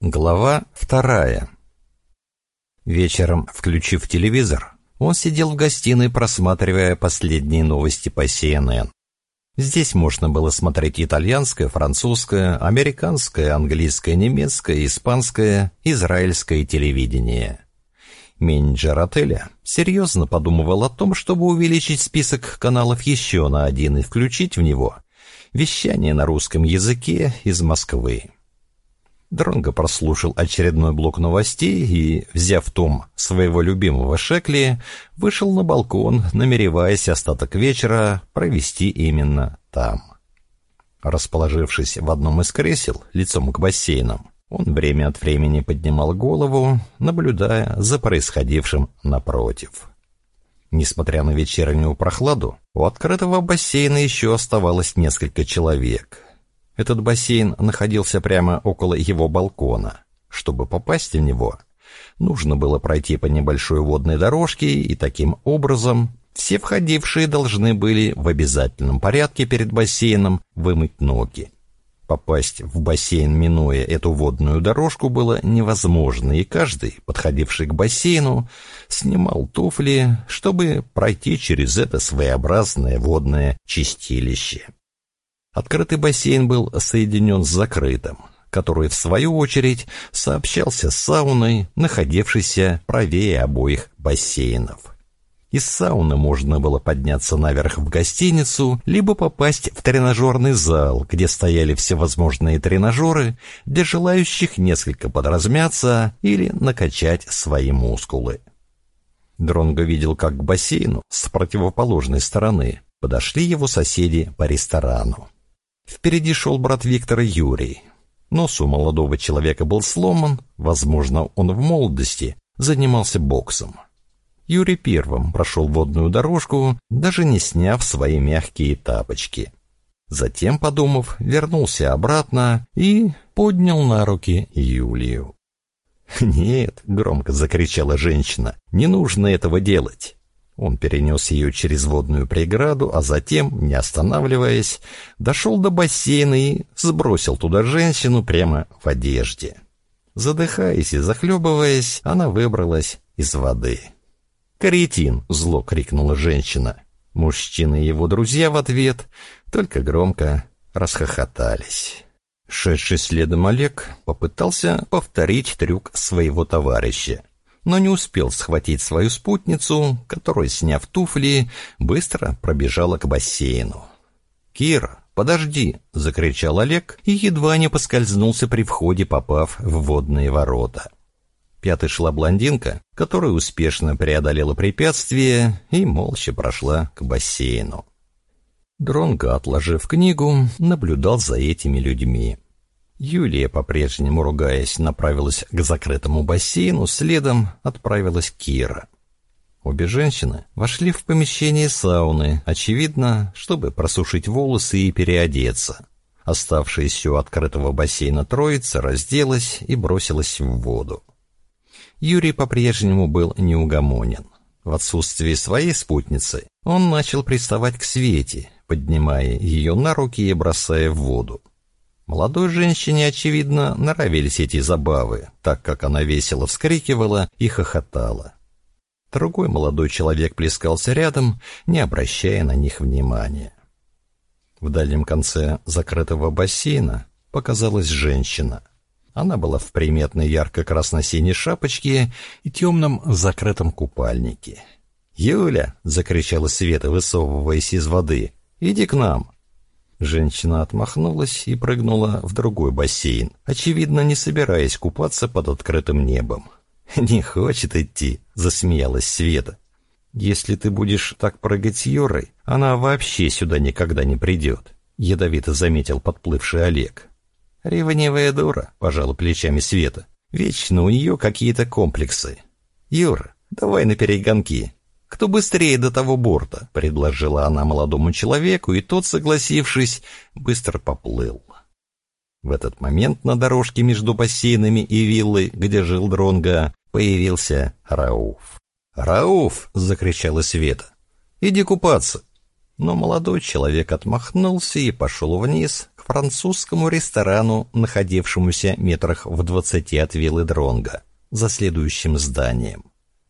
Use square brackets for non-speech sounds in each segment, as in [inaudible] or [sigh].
Глава вторая. Вечером, включив телевизор, он сидел в гостиной, просматривая последние новости по CNN. Здесь можно было смотреть итальянское, французское, американское, английское, немецкое, испанское, израильское телевидение. Менеджер отеля серьезно подумывал о том, чтобы увеличить список каналов еще на один и включить в него вещание на русском языке из Москвы. Дронго прослушал очередной блок новостей и, взяв том своего любимого Шекли, вышел на балкон, намереваясь остаток вечера провести именно там. Расположившись в одном из кресел, лицом к бассейнам, он время от времени поднимал голову, наблюдая за происходившим напротив. Несмотря на вечернюю прохладу, у открытого бассейна еще оставалось несколько человек — этот бассейн находился прямо около его балкона. Чтобы попасть в него, нужно было пройти по небольшой водной дорожке, и таким образом все входившие должны были в обязательном порядке перед бассейном вымыть ноги. Попасть в бассейн, минуя эту водную дорожку, было невозможно, и каждый, подходивший к бассейну, снимал туфли, чтобы пройти через это своеобразное водное чистилище. Открытый бассейн был соединен с закрытым, который, в свою очередь, сообщался с сауной, находившейся правее обоих бассейнов. Из сауны можно было подняться наверх в гостиницу, либо попасть в тренажерный зал, где стояли всевозможные тренажеры для желающих несколько подразмяться или накачать свои мускулы. Дронго видел, как к бассейну с противоположной стороны подошли его соседи по ресторану. Впереди шел брат Виктора Юрий. Нос у молодого человека был сломан, возможно, он в молодости занимался боксом. Юрий первым прошел водную дорожку, даже не сняв свои мягкие тапочки. Затем, подумав, вернулся обратно и поднял на руки Юлию. «Нет», — громко закричала женщина, — «не нужно этого делать. Он перенес ее через водную преграду, а затем, не останавливаясь, дошел до бассейна и сбросил туда женщину прямо в одежде. Задыхаясь и захлебываясь, она выбралась из воды. «Каретин!» — зло крикнула женщина. Мужчины и его друзья в ответ только громко расхохотались. Шедший следом Олег попытался повторить трюк своего товарища но не успел схватить свою спутницу, которая, сняв туфли, быстро пробежала к бассейну. «Кира, подожди!» — закричал Олег и едва не поскользнулся при входе, попав в водные ворота. Пятой шла блондинка, которая успешно преодолела препятствие и молча прошла к бассейну. Дронго, отложив книгу, наблюдал за этими людьми. Юлия, по-прежнему ругаясь, направилась к закрытому бассейну, следом отправилась Кира. Обе женщины вошли в помещение сауны, очевидно, чтобы просушить волосы и переодеться. Оставшаяся у открытого бассейна троица разделась и бросилась в воду. Юрий по-прежнему был неугомонен. В отсутствие своей спутницы он начал приставать к Свете, поднимая ее на руки и бросая в воду. Молодой женщине, очевидно, нравились эти забавы, так как она весело вскрикивала и хохотала. Другой молодой человек плескался рядом, не обращая на них внимания. В дальнем конце закрытого бассейна показалась женщина. Она была в приметной ярко-красно-синей шапочке и темном закрытом купальнике. «Юля!» — закричала Света, высовываясь из воды. «Иди к нам!» Женщина отмахнулась и прыгнула в другой бассейн, очевидно, не собираясь купаться под открытым небом. «Не хочет идти», — засмеялась Света. «Если ты будешь так прыгать с Юрой, она вообще сюда никогда не придет», — ядовито заметил подплывший Олег. «Ревнивая дура», — пожала плечами Света. «Вечно у нее какие-то комплексы. Юра, давай на перегонки, «Кто быстрее до того борта?» — предложила она молодому человеку, и тот, согласившись, быстро поплыл. В этот момент на дорожке между бассейнами и виллой, где жил Дронга, появился Рауф. «Рауф!» — закричала Света. «Иди купаться!» Но молодой человек отмахнулся и пошел вниз, к французскому ресторану, находившемуся метрах в двадцати от виллы Дронга, за следующим зданием.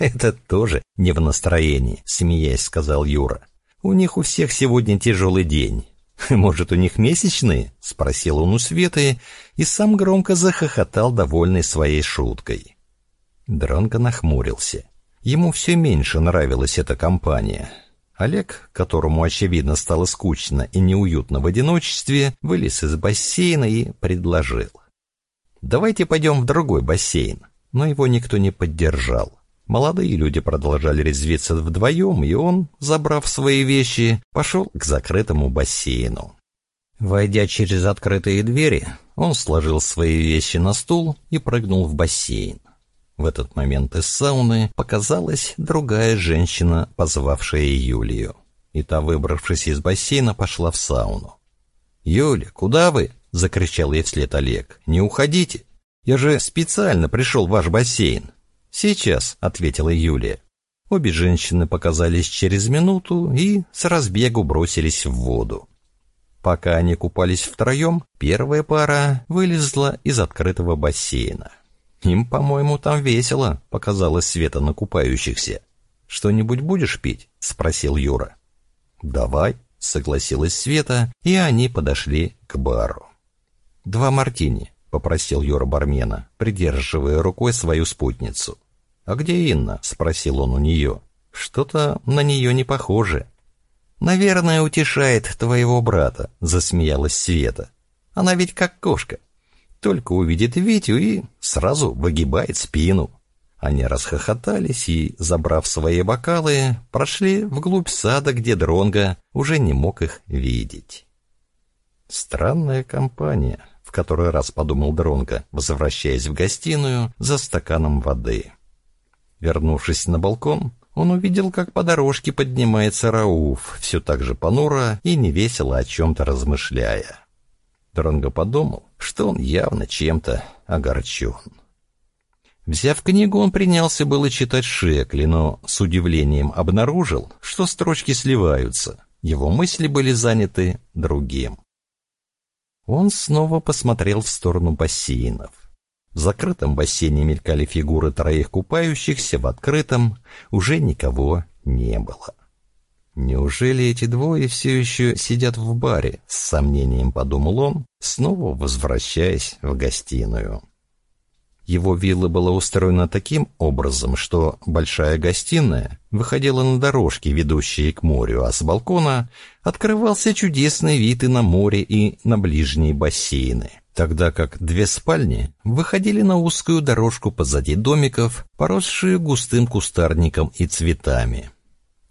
[laughs] «Это тоже не в настроении», — смеясь сказал Юра. «У них у всех сегодня тяжелый день. [laughs] «Может, у них месячные?» — спросил он у Светы и сам громко захохотал, довольный своей шуткой. Дранго нахмурился. Ему все меньше нравилась эта компания. Олег, которому, очевидно, стало скучно и неуютно в одиночестве, вылез из бассейна и предложил. «Давайте пойдем в другой бассейн». Но его никто не поддержал. Молодые люди продолжали резвиться вдвоем, и он, забрав свои вещи, пошел к закрытому бассейну. Войдя через открытые двери, он сложил свои вещи на стул и прыгнул в бассейн. В этот момент из сауны показалась другая женщина, позвавшая Юлию. И та, выбравшись из бассейна, пошла в сауну. «Юля, куда вы?» — закричал ей вслед Олег. «Не уходите! Я же специально пришел в ваш бассейн. «Сейчас», — ответила Юлия. Обе женщины показались через минуту и с разбегу бросились в воду. Пока они купались втроем, первая пара вылезла из открытого бассейна. «Им, по-моему, там весело», — показалось Света на купающихся. «Что-нибудь будешь пить?» — спросил Юра. «Давай», — согласилась Света, и они подошли к бару. «Два мартини», — попросил Юра бармена, придерживая рукой свою спутницу. «А где Инна?» — спросил он у нее. «Что-то на нее не похоже». «Наверное, утешает твоего брата», — засмеялась Света. «Она ведь как кошка. Только увидит Витю и сразу выгибает спину». Они расхохотались и, забрав свои бокалы, прошли вглубь сада, где Дронга уже не мог их видеть. Странная компания, в который раз подумал Дронга, возвращаясь в гостиную за стаканом воды. Вернувшись на балкон, он увидел, как по дорожке поднимается Рауф, все так же понуро и невесело о чем-то размышляя. Дронго подумал, что он явно чем-то огорчен. Взяв книгу, он принялся было читать Шекли, но с удивлением обнаружил, что строчки сливаются. Его мысли были заняты другим. Он снова посмотрел в сторону бассейнов. В закрытом бассейне мелькали фигуры троих купающихся, в открытом уже никого не было. Неужели эти двое все еще сидят в баре? С сомнением подумал он, снова возвращаясь в гостиную. Его вилла была устроена таким образом, что большая гостиная выходила на дорожки, ведущие к морю, а с балкона открывался чудесный вид и на море, и на ближние бассейны, тогда как две спальни выходили на узкую дорожку позади домиков, поросшие густым кустарником и цветами.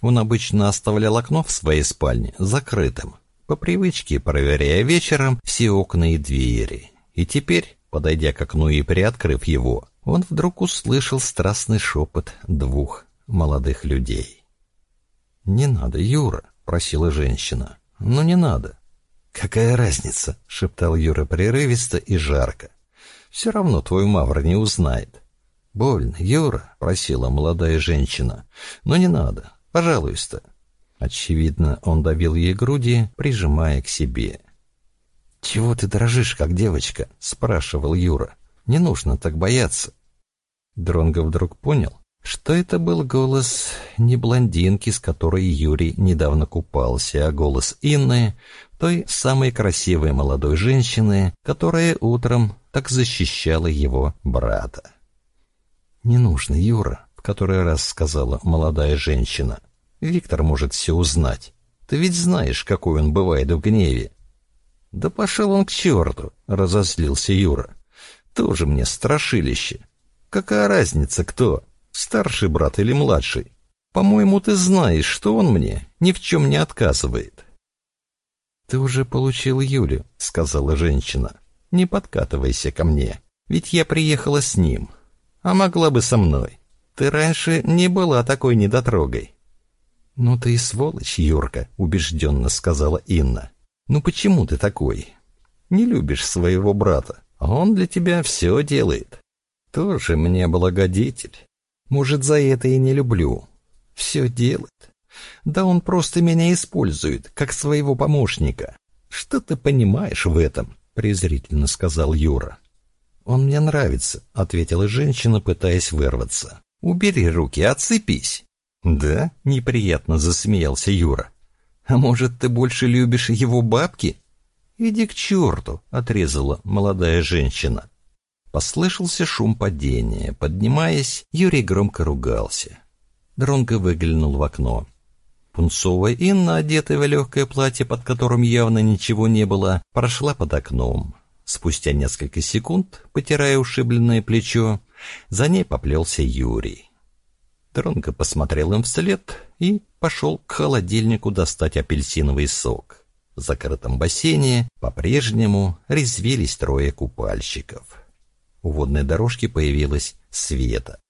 Он обычно оставлял окно в своей спальне закрытым, по привычке проверяя вечером все окна и двери. И теперь Подойдя к окну и приоткрыв его, он вдруг услышал страстный шепот двух молодых людей. «Не надо, Юра», — просила женщина. «Ну не надо». «Какая разница?» — шептал Юра прерывисто и жарко. «Все равно твой Мавр не узнает». «Больно, Юра», — просила молодая женщина. «Но не надо, пожалуйста». Очевидно, он давил ей груди, прижимая к себе. «Чего ты дрожишь, как девочка?» — спрашивал Юра. «Не нужно так бояться». Дронго вдруг понял, что это был голос не блондинки, с которой Юрий недавно купался, а голос Инны, той самой красивой молодой женщины, которая утром так защищала его брата. «Не нужно, Юра», — в который раз сказала молодая женщина. «Виктор может все узнать. Ты ведь знаешь, какой он бывает в гневе. «Да пошел он к черту!» — разозлился Юра. «Тоже мне страшилище. Какая разница, кто? Старший брат или младший? По-моему, ты знаешь, что он мне ни в чем не отказывает». «Ты уже получил Юлю», — сказала женщина. «Не подкатывайся ко мне, ведь я приехала с ним. А могла бы со мной. Ты раньше не была такой недотрогой». «Ну ты и сволочь, Юрка», — убежденно сказала Инна. «Ну почему ты такой? Не любишь своего брата, а он для тебя все делает. Тоже мне благодетель. Может, за это и не люблю. Все делает. Да он просто меня использует, как своего помощника. «Что ты понимаешь в этом?» — презрительно сказал Юра. «Он мне нравится», — ответила женщина, пытаясь вырваться. «Убери руки, отцепись». «Да?» — неприятно засмеялся Юра. «А может, ты больше любишь его бабки?» «Иди к черту!» — отрезала молодая женщина. Послышался шум падения. Поднимаясь, Юрий громко ругался. Дронго выглянул в окно. Пунцовая Инна, одетая в легкое платье, под которым явно ничего не было, прошла под окном. Спустя несколько секунд, потирая ушибленное плечо, за ней поплелся Юрий. Дронго посмотрел им вслед и пошел к холодильнику достать апельсиновый сок. В закрытом бассейне по-прежнему резвились трое купальщиков. У водной дорожки появилась Света.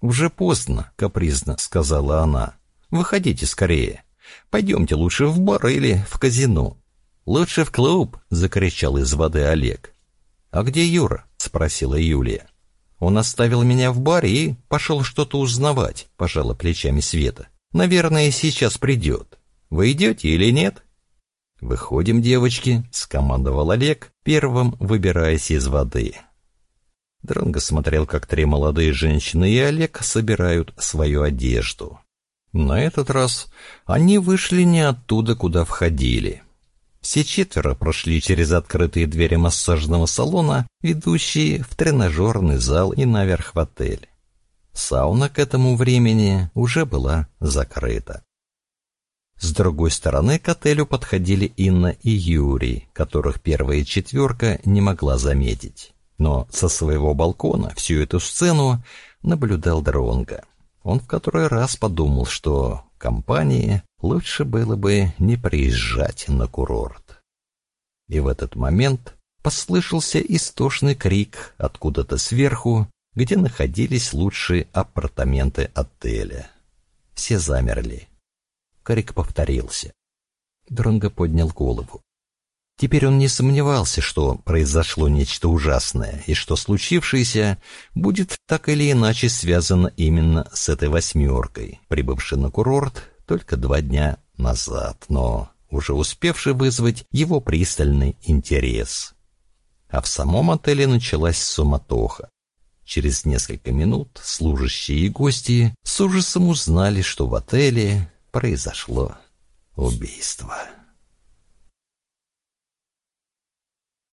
«Уже поздно», — капризно сказала она. «Выходите скорее. Пойдемте лучше в бар или в казино». «Лучше в клуб!» — закричал из воды Олег. «А где Юра?» — спросила Юлия. «Он оставил меня в баре и пошел что-то узнавать», — пожала плечами Света. «Наверное, сейчас придет. Вы идете или нет?» «Выходим, девочки», — скомандовал Олег, первым выбираясь из воды. Дронго смотрел, как три молодые женщины и Олег собирают свою одежду. На этот раз они вышли не оттуда, куда входили. Все четверо прошли через открытые двери массажного салона, ведущие в тренажерный зал и наверх в отель. Сауна к этому времени уже была закрыта. С другой стороны к отелю подходили Инна и Юрий, которых первая четверка не могла заметить. Но со своего балкона всю эту сцену наблюдал Дронга. Он в который раз подумал, что компании лучше было бы не приезжать на курорт. И в этот момент послышался истошный крик откуда-то сверху, где находились лучшие апартаменты отеля. Все замерли. Крик повторился. Дронго поднял голову. Теперь он не сомневался, что произошло нечто ужасное, и что случившееся будет так или иначе связано именно с этой восьмеркой, прибывшей на курорт только два дня назад, но уже успевший вызвать его пристальный интерес. А в самом отеле началась суматоха. Через несколько минут служащие и гости с ужасом узнали, что в отеле произошло убийство.